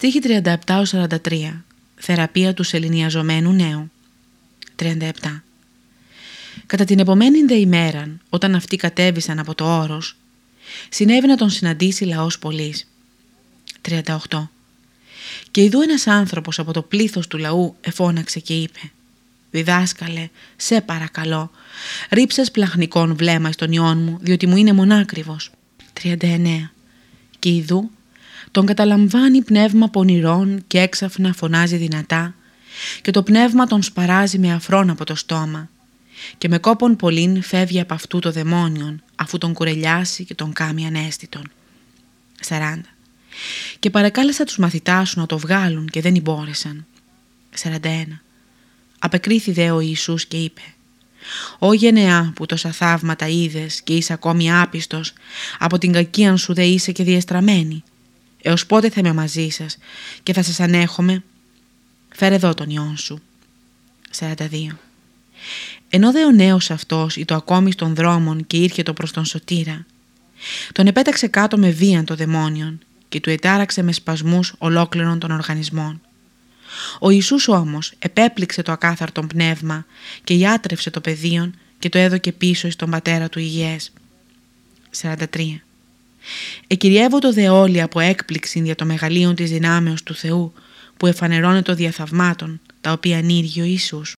Στίχη 37-43 Θεραπεία του σεληνιαζομένου νέου. 37 Κατά την επομένη δε ημέραν, όταν αυτοί κατέβησαν από το όρος, συνέβη να τον συναντήσει λαός πολλής. 38 Και ειδού ένας άνθρωπος από το πλήθος του λαού εφώναξε και είπε «Διδάσκαλε, σε παρακαλώ, ρίψες πλαχνικών βλέμμα στον ιόν μου, διότι μου είναι μονάκριβος». 39 Και ειδού τον καταλαμβάνει πνεύμα πονηρών και έξαφνα φωνάζει δυνατά και το πνεύμα τον σπαράζει με αφρόν από το στόμα και με κόπον πολλήν φεύγει από αυτού το δαιμόνιον αφού τον κουρελιάσει και τον κάμει ανέστητον. 40. Και παρακάλεσα τους μαθητάς σου να το βγάλουν και δεν μπόρεσαν. 41. Απεκρίθη δε ο Ιησούς και είπε «Ω γενεά που τόσα θαύματα είδες και είσαι ακόμη άπιστος, από την κακίαν σου δε είσαι και διεστραμμένη. Έως πότε θα είμαι μαζί σας και θα σας ανέχομαι; Φέρε εδώ τον ιόν σου. 42. Ενώ δε ο νέος αυτός ή το ακόμη των δρόμων και ήρχε το προς τον σωτήρα, τον επέταξε κάτω με βίαν το δαιμόνιον και του ετάραξε με σπασμούς ολόκληρων των οργανισμών. Ο Ιησούς όμως επέπληξε το ακάθαρτον πνεύμα και ιάτρευσε το πεδίον και το έδωκε πίσω στον πατέρα του υγιές. 43. Εκυριεύω το δε όλοι από έκπληξη για το μεγαλείο της δυνάμεως του Θεού που εφανερώνεται το διαθαυμάτων τα οποία ανήργει ο Ιησούς.